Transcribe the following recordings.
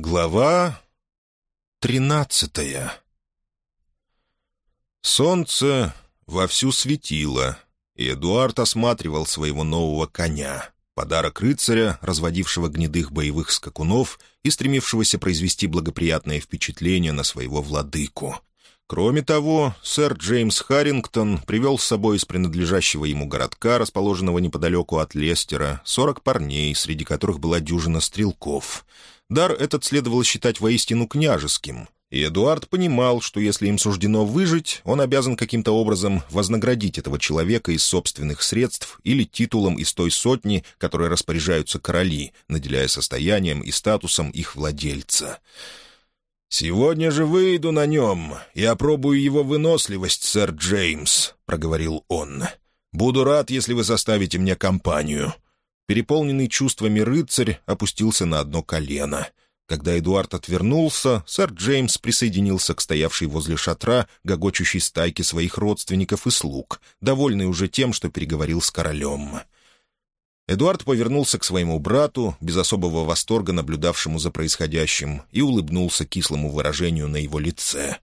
Глава тринадцатая Солнце вовсю светило, и Эдуард осматривал своего нового коня, подарок рыцаря, разводившего гнедых боевых скакунов и стремившегося произвести благоприятное впечатление на своего владыку. Кроме того, сэр Джеймс Харрингтон привел с собой из принадлежащего ему городка, расположенного неподалеку от Лестера, сорок парней, среди которых была дюжина стрелков. Дар этот следовало считать воистину княжеским, и Эдуард понимал, что если им суждено выжить, он обязан каким-то образом вознаградить этого человека из собственных средств или титулом из той сотни, которой распоряжаются короли, наделяя состоянием и статусом их владельца. «Сегодня же выйду на нем и опробую его выносливость, сэр Джеймс», — проговорил он. «Буду рад, если вы составите мне компанию». Переполненный чувствами рыцарь опустился на одно колено. Когда Эдуард отвернулся, сэр Джеймс присоединился к стоявшей возле шатра гогочущей стайке своих родственников и слуг, довольный уже тем, что переговорил с королем. Эдуард повернулся к своему брату, без особого восторга наблюдавшему за происходящим, и улыбнулся кислому выражению на его лице.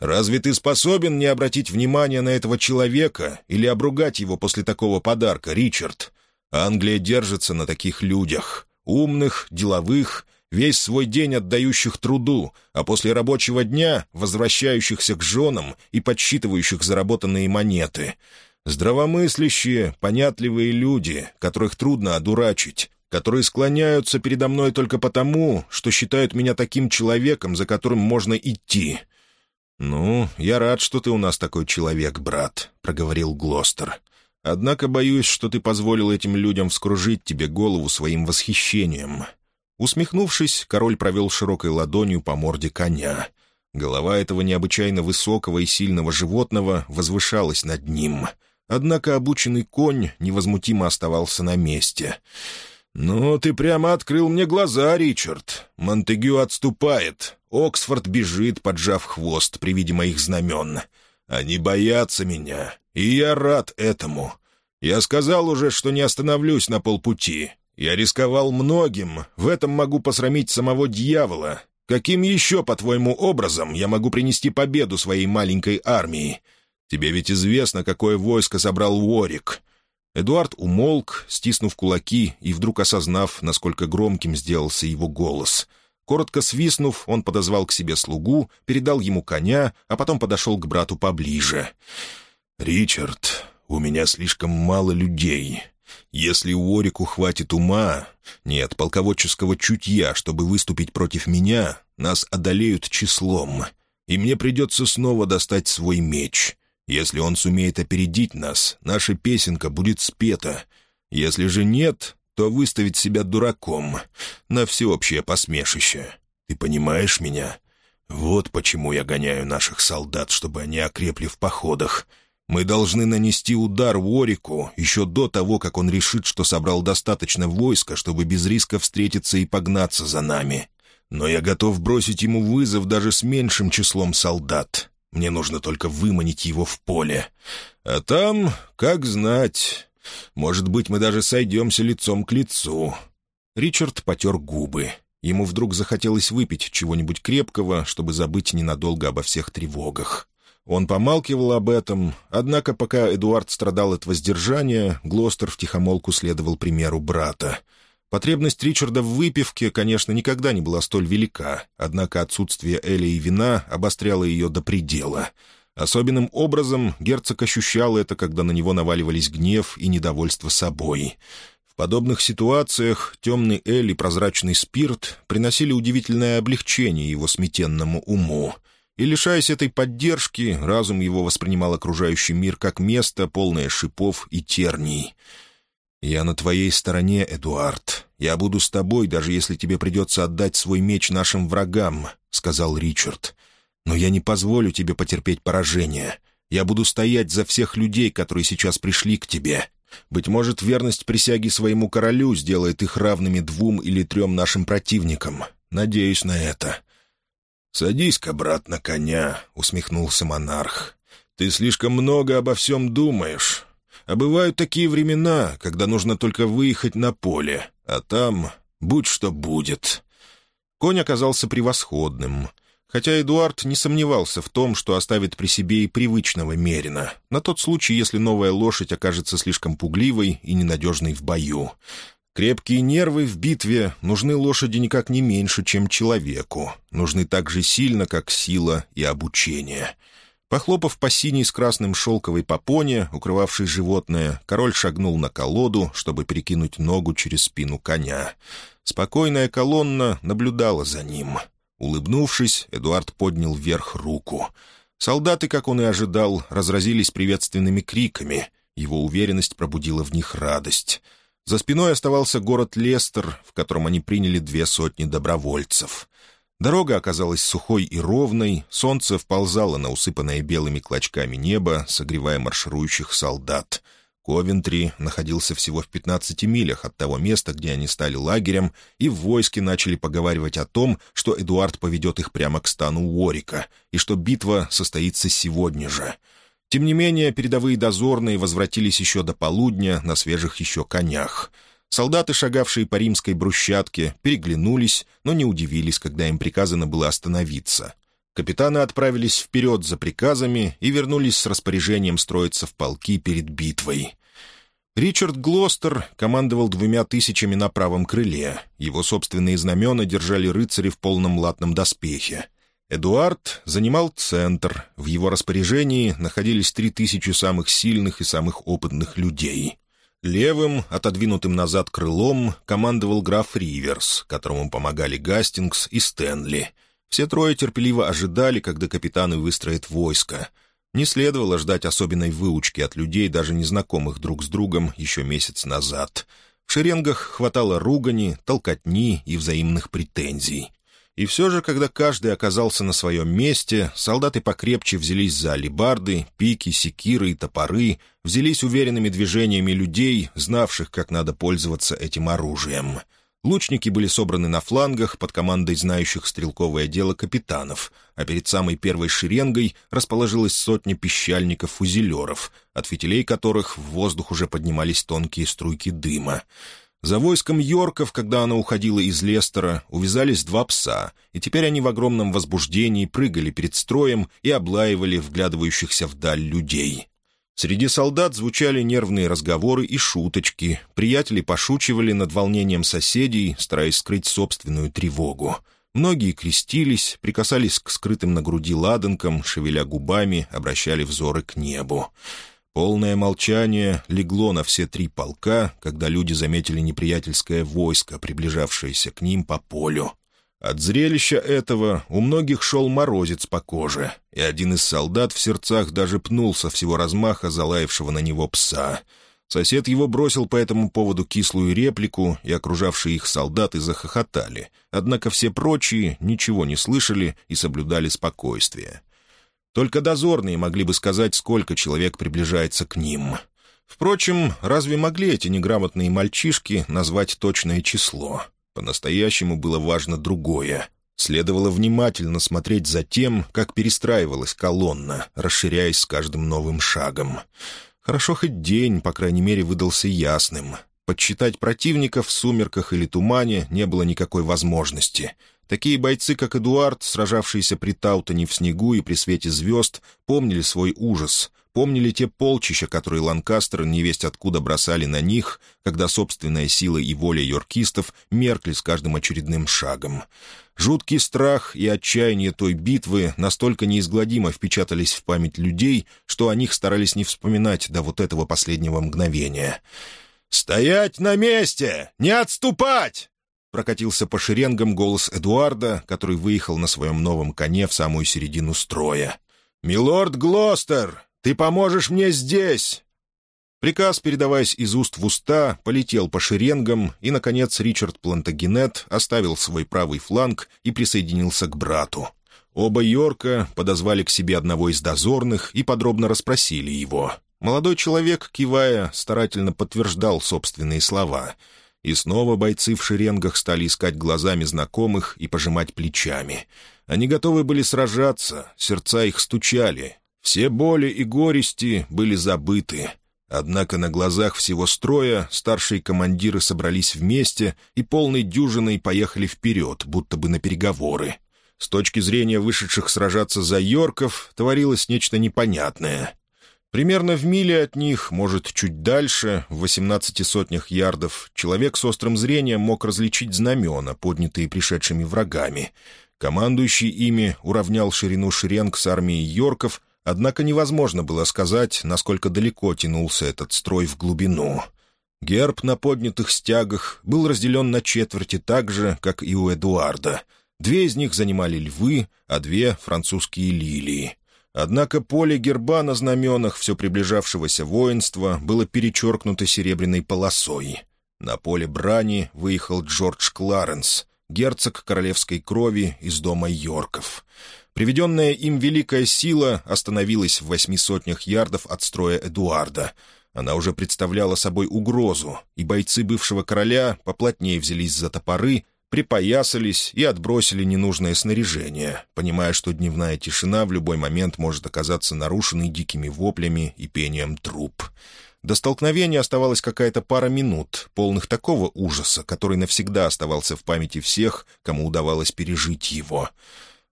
«Разве ты способен не обратить внимания на этого человека или обругать его после такого подарка, Ричард? Англия держится на таких людях. Умных, деловых, весь свой день отдающих труду, а после рабочего дня возвращающихся к женам и подсчитывающих заработанные монеты». Здравомыслящие, понятливые люди, которых трудно одурачить, которые склоняются передо мной только потому, что считают меня таким человеком, за которым можно идти. «Ну, я рад, что ты у нас такой человек, брат», — проговорил Глостер. «Однако боюсь, что ты позволил этим людям вскружить тебе голову своим восхищением». Усмехнувшись, король провел широкой ладонью по морде коня. Голова этого необычайно высокого и сильного животного возвышалась над ним — Однако обученный конь невозмутимо оставался на месте. «Ну, ты прямо открыл мне глаза, Ричард. Монтегю отступает. Оксфорд бежит, поджав хвост при виде моих знамен. Они боятся меня, и я рад этому. Я сказал уже, что не остановлюсь на полпути. Я рисковал многим, в этом могу посрамить самого дьявола. Каким еще, по-твоему, образом я могу принести победу своей маленькой армии? Тебе ведь известно, какое войско собрал Уорик». Эдуард умолк, стиснув кулаки и вдруг осознав, насколько громким сделался его голос. Коротко свистнув, он подозвал к себе слугу, передал ему коня, а потом подошел к брату поближе. «Ричард, у меня слишком мало людей. Если Уорику хватит ума, нет, полководческого чутья, чтобы выступить против меня, нас одолеют числом, и мне придется снова достать свой меч. Если он сумеет опередить нас, наша песенка будет спета. Если же нет, то выставить себя дураком на всеобщее посмешище. Ты понимаешь меня? Вот почему я гоняю наших солдат, чтобы они окрепли в походах. Мы должны нанести удар Уорику еще до того, как он решит, что собрал достаточно войска, чтобы без риска встретиться и погнаться за нами. Но я готов бросить ему вызов даже с меньшим числом солдат. Мне нужно только выманить его в поле. А там, как знать, может быть, мы даже сойдемся лицом к лицу». Ричард потер губы. Ему вдруг захотелось выпить чего-нибудь крепкого, чтобы забыть ненадолго обо всех тревогах. Он помалкивал об этом, однако пока Эдуард страдал от воздержания, Глостер втихомолку следовал примеру брата — Потребность Ричарда в выпивке, конечно, никогда не была столь велика, однако отсутствие Эли и вина обостряло ее до предела. Особенным образом герцог ощущал это, когда на него наваливались гнев и недовольство собой. В подобных ситуациях темный Эль и прозрачный спирт приносили удивительное облегчение его сметенному уму. И, лишаясь этой поддержки, разум его воспринимал окружающий мир как место, полное шипов и терний — «Я на твоей стороне, Эдуард. Я буду с тобой, даже если тебе придется отдать свой меч нашим врагам», — сказал Ричард. «Но я не позволю тебе потерпеть поражение. Я буду стоять за всех людей, которые сейчас пришли к тебе. Быть может, верность присяги своему королю сделает их равными двум или трем нашим противникам. Надеюсь на это». «Садись-ка, брат, на коня», — усмехнулся монарх. «Ты слишком много обо всем думаешь. А бывают такие времена, когда нужно только выехать на поле, а там будь что будет. Конь оказался превосходным — Хотя Эдуард не сомневался в том, что оставит при себе и привычного Мерина, на тот случай, если новая лошадь окажется слишком пугливой и ненадежной в бою. Крепкие нервы в битве нужны лошади никак не меньше, чем человеку, нужны так же сильно, как сила и обучение. Похлопав по синей с красным шелковой попоне, укрывавшей животное, король шагнул на колоду, чтобы перекинуть ногу через спину коня. Спокойная колонна наблюдала за ним — Улыбнувшись, Эдуард поднял вверх руку. Солдаты, как он и ожидал, разразились приветственными криками. Его уверенность пробудила в них радость. За спиной оставался город Лестер, в котором они приняли две сотни добровольцев. Дорога оказалась сухой и ровной, солнце вползало на усыпанное белыми клочками небо, согревая марширующих солдат — Ковентри находился всего в 15 милях от того места, где они стали лагерем, и в войске начали поговаривать о том, что Эдуард поведет их прямо к стану Уорика, и что битва состоится сегодня же. Тем не менее, передовые дозорные возвратились еще до полудня на свежих еще конях. Солдаты, шагавшие по римской брусчатке, переглянулись, но не удивились, когда им приказано было остановиться. Капитаны отправились вперед за приказами и вернулись с распоряжением строиться в полки перед битвой. Ричард Глостер командовал двумя тысячами на правом крыле. Его собственные знамена держали рыцари в полном латном доспехе. Эдуард занимал центр. В его распоряжении находились три тысячи самых сильных и самых опытных людей. Левым, отодвинутым назад крылом, командовал граф Риверс, которому помогали Гастингс и Стэнли — все трое терпеливо ожидали, когда капитаны выстроят войско. Не следовало ждать особенной выучки от людей, даже незнакомых друг с другом, еще месяц назад. В шеренгах хватало ругани, толкотни и взаимных претензий. И все же, когда каждый оказался на своем месте, солдаты покрепче взялись за алибарды, пики, секиры и топоры, взялись уверенными движениями людей, знавших, как надо пользоваться этим оружием — Лучники были собраны на флангах под командой знающих стрелковое дело капитанов, а перед самой первой шеренгой расположилась сотня пищальников-фузелеров, от фитилей которых в воздух уже поднимались тонкие струйки дыма. За войском Йорков, когда оно уходило из Лестера, увязались два пса, и теперь они в огромном возбуждении прыгали перед строем и облаивали вглядывающихся вдаль людей. Среди солдат звучали нервные разговоры и шуточки. Приятели пошучивали над волнением соседей, стараясь скрыть собственную тревогу. Многие крестились, прикасались к скрытым на груди ладанкам, шевеля губами, обращали взоры к небу. Полное молчание легло на все три полка, когда люди заметили неприятельское войско, приближавшееся к ним по полю. От зрелища этого у многих шел морозец по коже, и один из солдат в сердцах даже пнул со всего размаха залаявшего на него пса. Сосед его бросил по этому поводу кислую реплику, и окружавшие их солдаты захохотали, однако все прочие ничего не слышали и соблюдали спокойствие. Только дозорные могли бы сказать, сколько человек приближается к ним. Впрочем, разве могли эти неграмотные мальчишки назвать точное число? По-настоящему было важно другое. Следовало внимательно смотреть за тем, как перестраивалась колонна, расширяясь с каждым новым шагом. Хорошо хоть день, по крайней мере, выдался ясным. Подсчитать противника в сумерках или тумане не было никакой возможности. Такие бойцы, как Эдуард, сражавшиеся при Таутоне в снегу и при свете звезд, помнили свой ужас — помнили те полчища, которые Ланкастер невесть откуда бросали на них, когда собственная сила и воля йоркистов меркли с каждым очередным шагом. Жуткий страх и отчаяние той битвы настолько неизгладимо впечатались в память людей, что о них старались не вспоминать до вот этого последнего мгновения. «Стоять на месте! Не отступать!» Прокатился по шеренгам голос Эдуарда, который выехал на своем новом коне в самую середину строя. «Милорд Глостер, ты поможешь мне здесь!» Приказ, передаваясь из уст в уста, полетел по шеренгам, и, наконец, Ричард Плантагенет оставил свой правый фланг и присоединился к брату. Оба Йорка подозвали к себе одного из дозорных и подробно расспросили его. Молодой человек, кивая, старательно подтверждал собственные слова. И снова бойцы в шеренгах стали искать глазами знакомых и пожимать плечами. Они готовы были сражаться, сердца их стучали, все боли и горести были забыты. Однако на глазах всего строя старшие командиры собрались вместе и полной дюжиной поехали вперед, будто бы на переговоры. С точки зрения вышедших сражаться за Йорков творилось нечто непонятное. Примерно в миле от них, может, чуть дальше, в восемнадцати сотнях ярдов, человек с острым зрением мог различить знамена, поднятые пришедшими врагами. Командующий ими уравнял ширину шеренг с армией Йорков — Однако невозможно было сказать, насколько далеко тянулся этот строй в глубину. Герб на поднятых стягах был разделен на четверти так же, как и у Эдуарда. Две из них занимали львы, а две — французские лилии. Однако поле герба на знаменах все приближавшегося воинства было перечеркнуто серебряной полосой. На поле брани выехал Джордж Кларенс, герцог королевской крови из дома Йорков — Приведенная им великая сила остановилась в восьми сотнях ярдов от строя Эдуарда. Она уже представляла собой угрозу, и бойцы бывшего короля поплотнее взялись за топоры, припоясались и отбросили ненужное снаряжение, понимая, что дневная тишина в любой момент может оказаться нарушенной дикими воплями и пением труп. До столкновения оставалась какая-то пара минут, полных такого ужаса, который навсегда оставался в памяти всех, кому удавалось пережить его —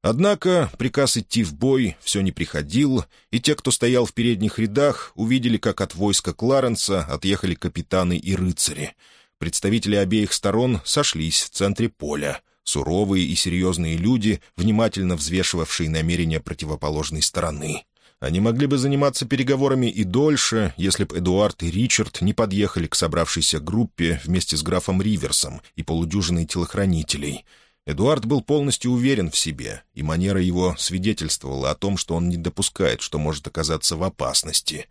Однако приказ идти в бой все не приходил, и те, кто стоял в передних рядах, увидели, как от войска Кларенса отъехали капитаны и рыцари. Представители обеих сторон сошлись в центре поля. Суровые и серьезные люди, внимательно взвешивавшие намерения противоположной стороны. Они могли бы заниматься переговорами и дольше, если бы Эдуард и Ричард не подъехали к собравшейся группе вместе с графом Риверсом и полудюжиной телохранителей — Эдуард был полностью уверен в себе, и манера его свидетельствовала о том, что он не допускает, что может оказаться в опасности.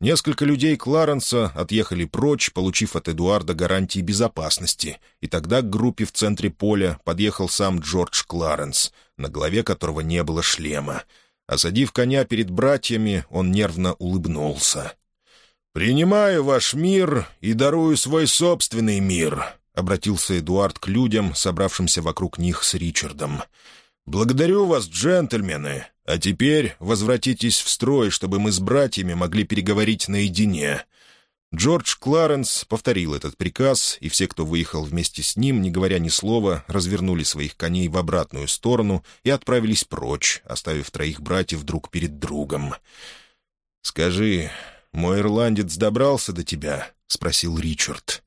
Несколько людей Кларенса отъехали прочь, получив от Эдуарда гарантии безопасности, и тогда к группе в центре поля подъехал сам Джордж Кларенс, на голове которого не было шлема. Осадив коня перед братьями, он нервно улыбнулся. «Принимаю ваш мир и дарую свой собственный мир», — обратился Эдуард к людям, собравшимся вокруг них с Ричардом. «Благодарю вас, джентльмены. А теперь возвратитесь в строй, чтобы мы с братьями могли переговорить наедине». Джордж Кларенс повторил этот приказ, и все, кто выехал вместе с ним, не говоря ни слова, развернули своих коней в обратную сторону и отправились прочь, оставив троих братьев друг перед другом. «Скажи, мой ирландец добрался до тебя?» — спросил Ричард.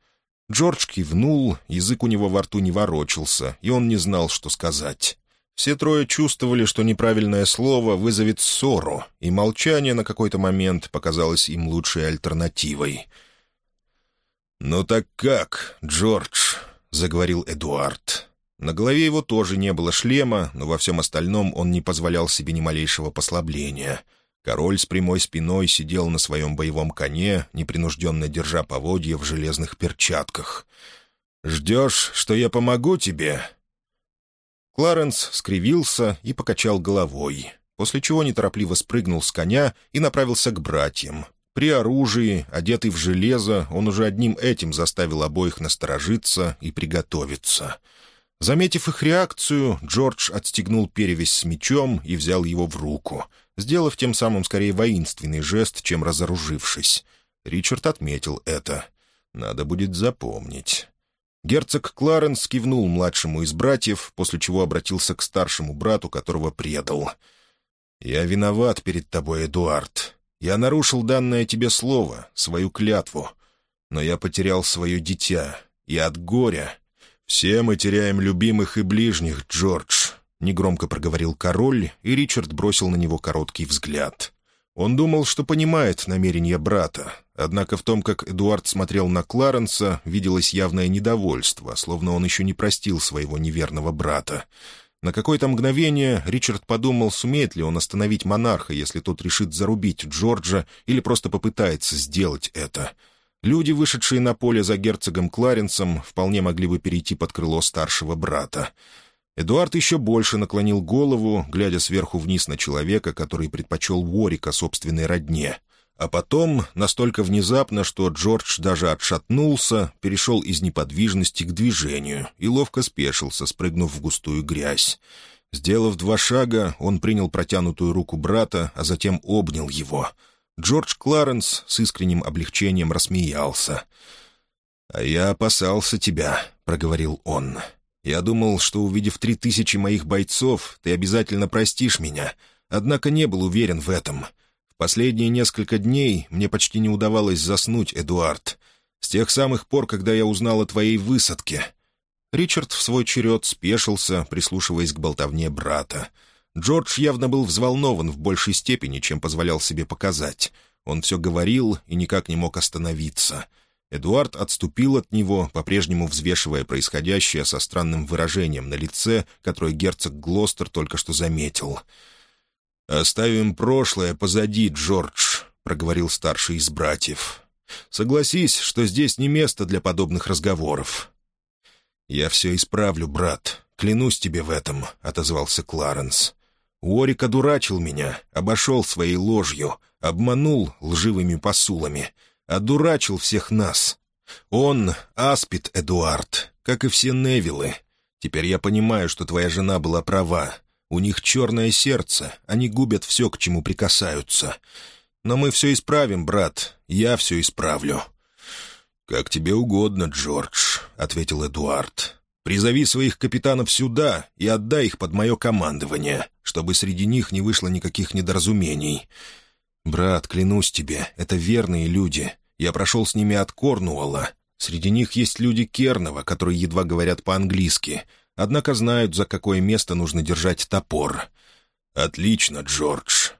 Джордж кивнул, язык у него во рту не ворочался, и он не знал, что сказать. Все трое чувствовали, что неправильное слово вызовет ссору, и молчание на какой-то момент показалось им лучшей альтернативой. «Ну так как, Джордж?» — заговорил Эдуард. На голове его тоже не было шлема, но во всем остальном он не позволял себе ни малейшего послабления — Король с прямой спиной сидел на своем боевом коне, непринужденно держа поводья в железных перчатках. «Ждешь, что я помогу тебе?» Кларенс скривился и покачал головой, после чего неторопливо спрыгнул с коня и направился к братьям. При оружии, одетый в железо, он уже одним этим заставил обоих насторожиться и приготовиться. Заметив их реакцию, Джордж отстегнул перевязь с мечом и взял его в руку — сделав тем самым скорее воинственный жест, чем разоружившись. Ричард отметил это. Надо будет запомнить. Герцог Кларенс кивнул младшему из братьев, после чего обратился к старшему брату, которого предал. «Я виноват перед тобой, Эдуард. Я нарушил данное тебе слово, свою клятву. Но я потерял свое дитя, и от горя. Все мы теряем любимых и ближних, Джордж. Негромко проговорил король, и Ричард бросил на него короткий взгляд. Он думал, что понимает намерения брата, однако в том, как Эдуард смотрел на Кларенса, виделось явное недовольство, словно он еще не простил своего неверного брата. На какое-то мгновение Ричард подумал, сумеет ли он остановить монарха, если тот решит зарубить Джорджа или просто попытается сделать это. Люди, вышедшие на поле за герцогом Кларенсом, вполне могли бы перейти под крыло старшего брата. Эдуард еще больше наклонил голову, глядя сверху вниз на человека, который предпочел Уорика собственной родне. А потом, настолько внезапно, что Джордж даже отшатнулся, перешел из неподвижности к движению и ловко спешился, спрыгнув в густую грязь. Сделав два шага, он принял протянутую руку брата, а затем обнял его. Джордж Кларенс с искренним облегчением рассмеялся. «А я опасался тебя», — проговорил он. «Я думал, что, увидев три тысячи моих бойцов, ты обязательно простишь меня, однако не был уверен в этом. В последние несколько дней мне почти не удавалось заснуть, Эдуард. С тех самых пор, когда я узнал о твоей высадке». Ричард в свой черед спешился, прислушиваясь к болтовне брата. Джордж явно был взволнован в большей степени, чем позволял себе показать. Он все говорил и никак не мог остановиться. Эдуард отступил от него, по-прежнему взвешивая происходящее со странным выражением на лице, которое герцог Глостер только что заметил. «Оставим прошлое позади, Джордж», — проговорил старший из братьев. «Согласись, что здесь не место для подобных разговоров. «Я все исправлю, брат. Клянусь тебе в этом», — отозвался Кларенс. «Уорик одурачил меня, обошел своей ложью, обманул лживыми посулами, одурачил всех нас. Он — Аспид Эдуард, как и все Невилы. Теперь я понимаю, что твоя жена была права. У них черное сердце, они губят все, к чему прикасаются. Но мы все исправим, брат, я все исправлю. «Как тебе угодно, Джордж», — ответил Эдуард. «Призови своих капитанов сюда и отдай их под мое командование, чтобы среди них не вышло никаких недоразумений. Брат, клянусь тебе, это верные люди. Я прошел с ними от Корнуолла. Среди них есть люди Кернова, которые едва говорят по-английски, однако знают, за какое место нужно держать топор». «Отлично, Джордж.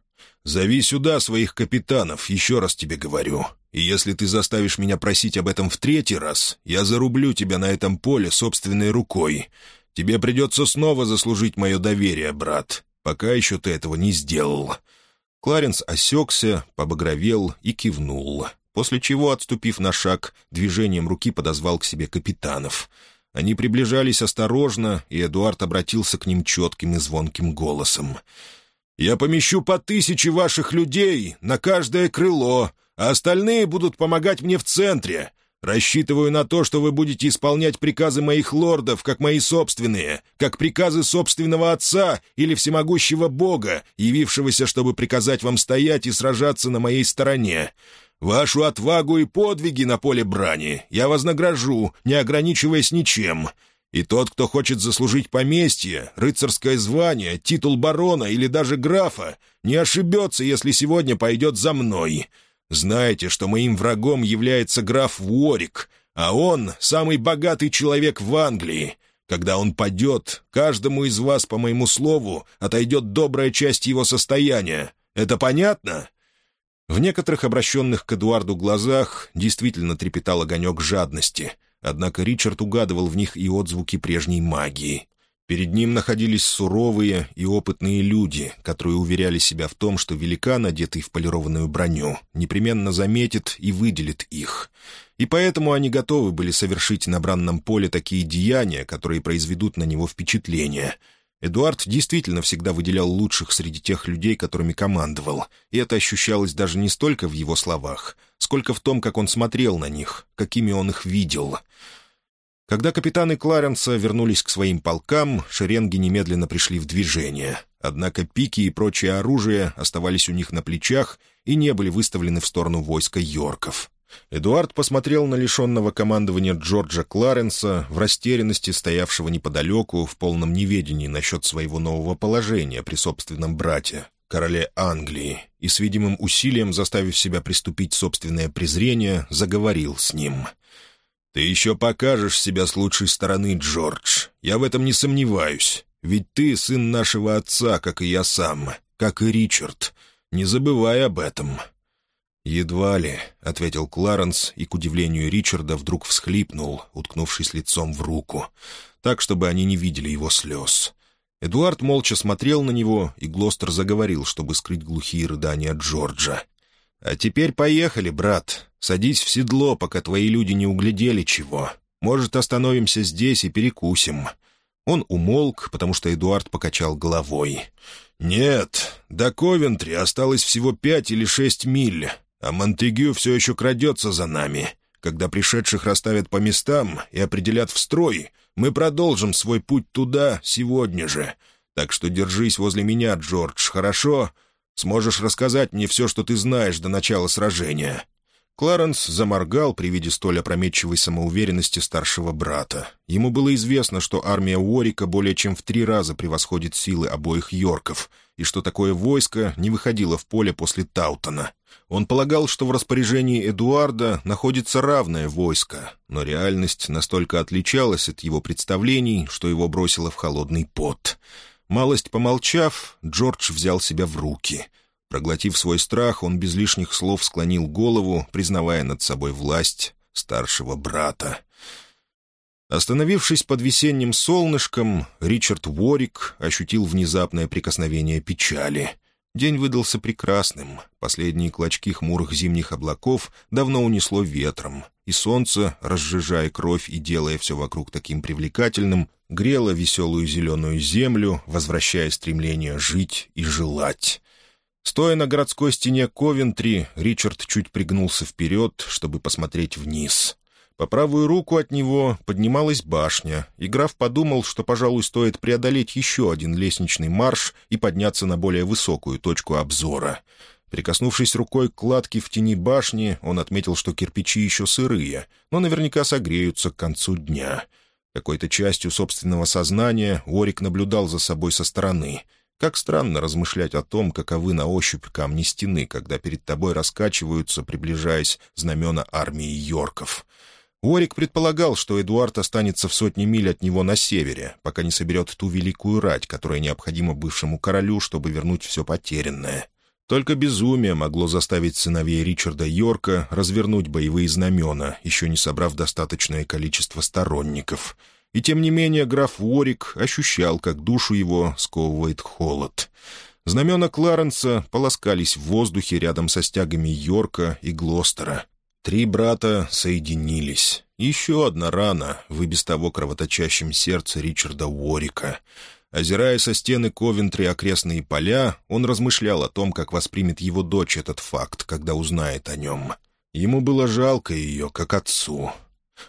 Зови сюда своих капитанов, еще раз тебе говорю. И если ты заставишь меня просить об этом в третий раз, я зарублю тебя на этом поле собственной рукой. Тебе придется снова заслужить мое доверие, брат. Пока еще ты этого не сделал». Кларенс осекся, побагровел и кивнул, после чего, отступив на шаг, движением руки подозвал к себе капитанов. Они приближались осторожно, и Эдуард обратился к ним четким и звонким голосом. «Я помещу по тысяче ваших людей на каждое крыло, а остальные будут помогать мне в центре. Рассчитываю на то, что вы будете исполнять приказы моих лордов, как мои собственные, как приказы собственного отца или всемогущего бога, явившегося, чтобы приказать вам стоять и сражаться на моей стороне. Вашу отвагу и подвиги на поле брани я вознагражу, не ограничиваясь ничем». И тот, кто хочет заслужить поместье, рыцарское звание, титул барона или даже графа, не ошибется, если сегодня пойдет за мной. Знаете, что моим врагом является граф Уорик, а он — самый богатый человек в Англии. Когда он падет, каждому из вас, по моему слову, отойдет добрая часть его состояния. Это понятно?» В некоторых обращенных к Эдуарду глазах действительно трепетал огонек жадности, однако Ричард угадывал в них и отзвуки прежней магии. Перед ним находились суровые и опытные люди, которые уверяли себя в том, что великан, одетый в полированную броню, непременно заметит и выделит их. И поэтому они готовы были совершить на бранном поле такие деяния, которые произведут на него впечатление. Эдуард действительно всегда выделял лучших среди тех людей, которыми командовал, и это ощущалось даже не столько в его словах, сколько в том, как он смотрел на них, какими он их видел — когда капитаны Кларенса вернулись к своим полкам, шеренги немедленно пришли в движение. Однако пики и прочее оружие оставались у них на плечах и не были выставлены в сторону войска Йорков. Эдуард посмотрел на лишенного командования Джорджа Кларенса, в растерянности стоявшего неподалеку, в полном неведении насчет своего нового положения при собственном брате, короле Англии, и с видимым усилием, заставив себя приступить собственное презрение, заговорил с ним — «Ты еще покажешь себя с лучшей стороны, Джордж. Я в этом не сомневаюсь. Ведь ты сын нашего отца, как и я сам, как и Ричард. Не забывай об этом». «Едва ли», — ответил Кларенс, и, к удивлению Ричарда, вдруг всхлипнул, уткнувшись лицом в руку, так, чтобы они не видели его слез. Эдуард молча смотрел на него, и Глостер заговорил, чтобы скрыть глухие рыдания Джорджа. «А теперь поехали, брат. Садись в седло, пока твои люди не углядели чего. Может, остановимся здесь и перекусим». Он умолк, потому что Эдуард покачал головой. «Нет, до Ковентри осталось всего пять или шесть миль, а Монтегю все еще крадется за нами. Когда пришедших расставят по местам и определят в строй, мы продолжим свой путь туда сегодня же. Так что держись возле меня, Джордж, хорошо? Сможешь рассказать мне все, что ты знаешь до начала сражения?» Кларенс заморгал при виде столь опрометчивой самоуверенности старшего брата. Ему было известно, что армия Уорика более чем в три раза превосходит силы обоих Йорков, и что такое войско не выходило в поле после Таутона. Он полагал, что в распоряжении Эдуарда находится равное войско, но реальность настолько отличалась от его представлений, что его бросило в холодный пот. Малость помолчав, Джордж взял себя в руки — Проглотив свой страх, он без лишних слов склонил голову, признавая над собой власть старшего брата. Остановившись под весенним солнышком, Ричард Ворик ощутил внезапное прикосновение печали. День выдался прекрасным. Последние клочки хмурых зимних облаков давно унесло ветром, и солнце, разжижая кровь и делая все вокруг таким привлекательным, грело веселую зеленую землю, возвращая стремление жить и желать. Стоя на городской стене Ковентри, Ричард чуть пригнулся вперед, чтобы посмотреть вниз. По правую руку от него поднималась башня, и граф подумал, что, пожалуй, стоит преодолеть еще один лестничный марш и подняться на более высокую точку обзора. Прикоснувшись рукой к кладке в тени башни, он отметил, что кирпичи еще сырые, но наверняка согреются к концу дня. Какой-то частью собственного сознания Орик наблюдал за собой со стороны — как странно размышлять о том, каковы на ощупь камни стены, когда перед тобой раскачиваются, приближаясь знамена армии Йорков. Уорик предполагал, что Эдуард останется в сотне миль от него на севере, пока не соберет ту великую рать, которая необходима бывшему королю, чтобы вернуть все потерянное. Только безумие могло заставить сыновей Ричарда Йорка развернуть боевые знамена, еще не собрав достаточное количество сторонников — и тем не менее граф Уорик ощущал, как душу его сковывает холод. Знамена Кларенса полоскались в воздухе рядом со стягами Йорка и Глостера. Три брата соединились. Еще одна рана в и без того кровоточащем сердце Ричарда Уорика. Озирая со стены Ковентри окрестные поля, он размышлял о том, как воспримет его дочь этот факт, когда узнает о нем. Ему было жалко ее, как отцу.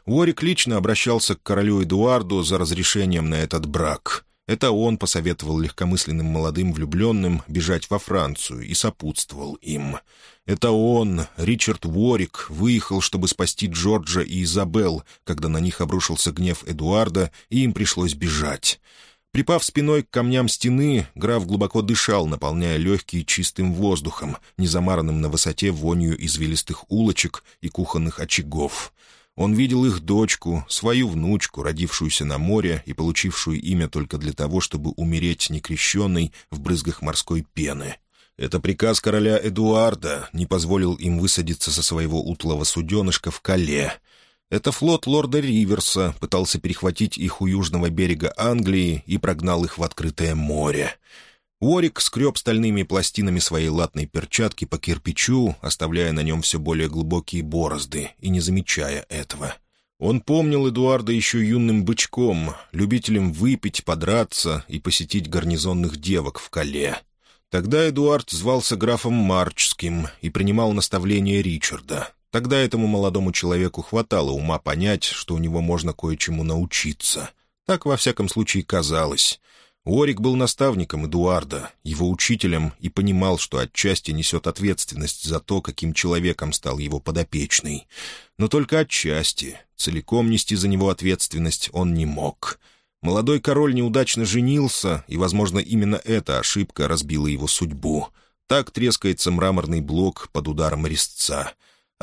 Уорик лично обращался к королю Эдуарду за разрешением на этот брак. Это он посоветовал легкомысленным молодым влюбленным бежать во Францию и сопутствовал им. Это он, Ричард Уорик, выехал, чтобы спасти Джорджа и Изабел, когда на них обрушился гнев Эдуарда, и им пришлось бежать. Припав спиной к камням стены, граф глубоко дышал, наполняя легкие чистым воздухом, не замаранным на высоте вонью извилистых улочек и кухонных очагов. Он видел их дочку, свою внучку, родившуюся на море и получившую имя только для того, чтобы умереть некрещенной в брызгах морской пены. Это приказ короля Эдуарда не позволил им высадиться со своего утлого суденышка в Кале. Это флот лорда Риверса пытался перехватить их у южного берега Англии и прогнал их в открытое море. Уорик скреб стальными пластинами своей латной перчатки по кирпичу, оставляя на нем все более глубокие борозды и не замечая этого. Он помнил Эдуарда еще юным бычком, любителем выпить, подраться и посетить гарнизонных девок в Кале. Тогда Эдуард звался графом Марчским и принимал наставления Ричарда. Тогда этому молодому человеку хватало ума понять, что у него можно кое-чему научиться. Так, во всяком случае, казалось — Уорик был наставником Эдуарда, его учителем, и понимал, что отчасти несет ответственность за то, каким человеком стал его подопечный. Но только отчасти. Целиком нести за него ответственность он не мог. Молодой король неудачно женился, и, возможно, именно эта ошибка разбила его судьбу. Так трескается мраморный блок под ударом резца.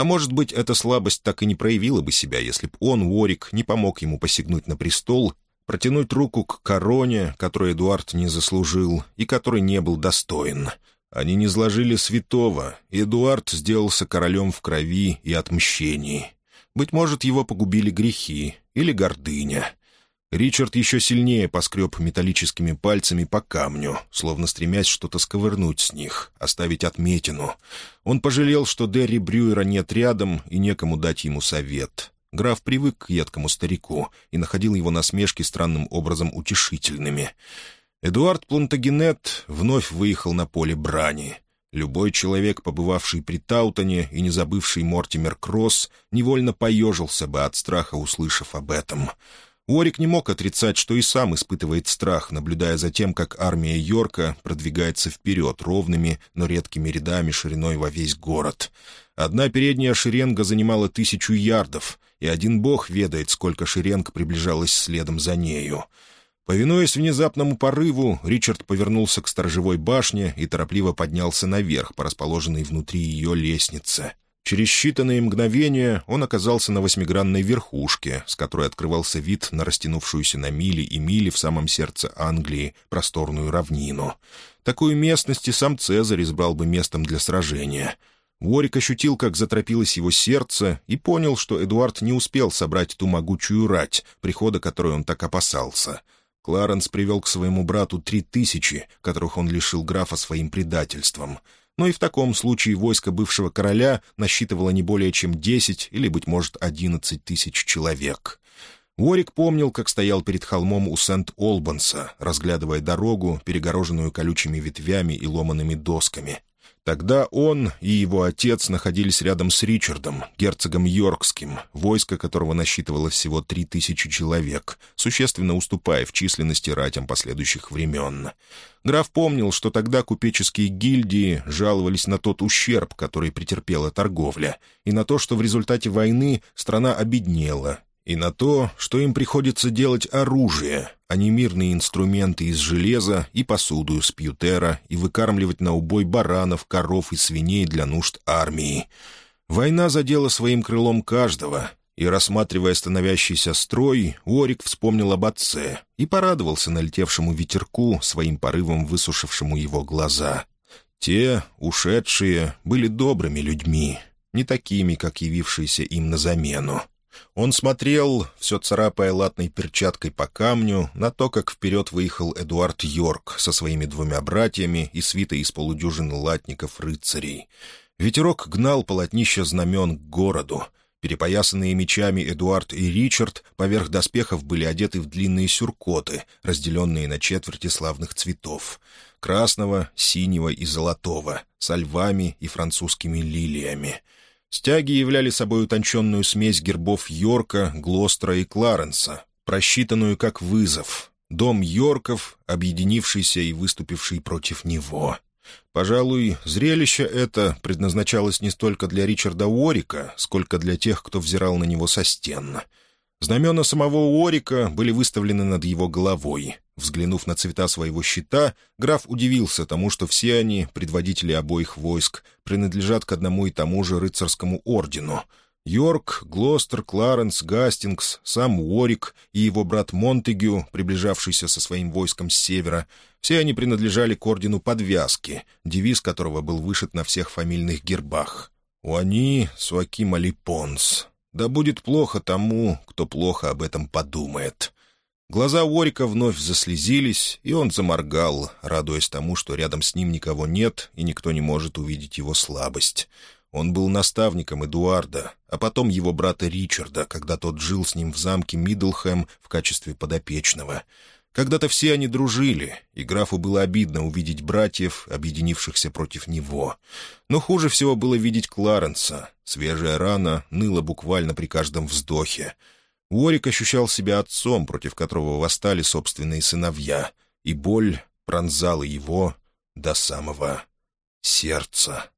А может быть, эта слабость так и не проявила бы себя, если б он, Уорик, не помог ему посягнуть на престол протянуть руку к короне, которую Эдуард не заслужил и который не был достоин. Они не сложили святого, и Эдуард сделался королем в крови и отмщении. Быть может, его погубили грехи или гордыня. Ричард еще сильнее поскреб металлическими пальцами по камню, словно стремясь что-то сковырнуть с них, оставить отметину. Он пожалел, что Дерри Брюера нет рядом и некому дать ему совет. Граф привык к едкому старику и находил его насмешки странным образом утешительными. Эдуард Плантагенет вновь выехал на поле брани. Любой человек, побывавший при Таутоне и не забывший Мортимер Кросс, невольно поежился бы от страха, услышав об этом. Уорик не мог отрицать, что и сам испытывает страх, наблюдая за тем, как армия Йорка продвигается вперед ровными, но редкими рядами шириной во весь город. Одна передняя шеренга занимала тысячу ярдов, и один бог ведает, сколько шеренг приближалось следом за нею. Повинуясь внезапному порыву, Ричард повернулся к сторожевой башне и торопливо поднялся наверх по расположенной внутри ее лестнице. Через считанные мгновения он оказался на восьмигранной верхушке, с которой открывался вид на растянувшуюся на мили и мили в самом сердце Англии просторную равнину. Такую местность и сам Цезарь избрал бы местом для сражения. Ворик ощутил, как заторопилось его сердце, и понял, что Эдуард не успел собрать ту могучую рать, прихода которой он так опасался. Кларенс привел к своему брату три тысячи, которых он лишил графа своим предательством — но и в таком случае войско бывшего короля насчитывало не более чем десять или, быть может, одиннадцать тысяч человек. Уорик помнил, как стоял перед холмом у Сент-Олбанса, разглядывая дорогу, перегороженную колючими ветвями и ломанными досками. Тогда он и его отец находились рядом с Ричардом, герцогом Йоркским, войско которого насчитывало всего три тысячи человек, существенно уступая в численности ратям последующих времен. Граф помнил, что тогда купеческие гильдии жаловались на тот ущерб, который претерпела торговля, и на то, что в результате войны страна обеднела, и на то, что им приходится делать оружие, а не мирные инструменты из железа и посуду из пьютера, и выкармливать на убой баранов, коров и свиней для нужд армии. Война задела своим крылом каждого, и, рассматривая становящийся строй, Уорик вспомнил об отце и порадовался налетевшему ветерку, своим порывом высушившему его глаза. Те, ушедшие, были добрыми людьми, не такими, как явившиеся им на замену. Он смотрел, все царапая латной перчаткой по камню, на то, как вперед выехал Эдуард Йорк со своими двумя братьями и свитой из полудюжины латников-рыцарей. Ветерок гнал полотнища знамен к городу. Перепоясанные мечами Эдуард и Ричард поверх доспехов были одеты в длинные сюркоты, разделенные на четверти славных цветов — красного, синего и золотого, со львами и французскими лилиями — Стяги являли собой утонченную смесь гербов Йорка, Глостера и Кларенса, просчитанную как вызов. Дом Йорков, объединившийся и выступивший против него. Пожалуй, зрелище это предназначалось не столько для Ричарда Уорика, сколько для тех, кто взирал на него со стен. Знамена самого Уорика были выставлены над его головой. Взглянув на цвета своего щита, граф удивился тому, что все они, предводители обоих войск, принадлежат к одному и тому же рыцарскому ордену. Йорк, Глостер, Кларенс, Гастингс, сам Уорик и его брат Монтегю, приближавшийся со своим войском с севера, все они принадлежали к ордену Подвязки, девиз которого был вышит на всех фамильных гербах. «Уани Суакима Липонс». «Да будет плохо тому, кто плохо об этом подумает». Глаза Уорика вновь заслезились, и он заморгал, радуясь тому, что рядом с ним никого нет, и никто не может увидеть его слабость. Он был наставником Эдуарда, а потом его брата Ричарда, когда тот жил с ним в замке Миддлхэм в качестве подопечного. Когда-то все они дружили, и графу было обидно увидеть братьев, объединившихся против него. Но хуже всего было видеть Кларенса. Свежая рана ныла буквально при каждом вздохе. Уорик ощущал себя отцом, против которого восстали собственные сыновья, и боль пронзала его до самого сердца.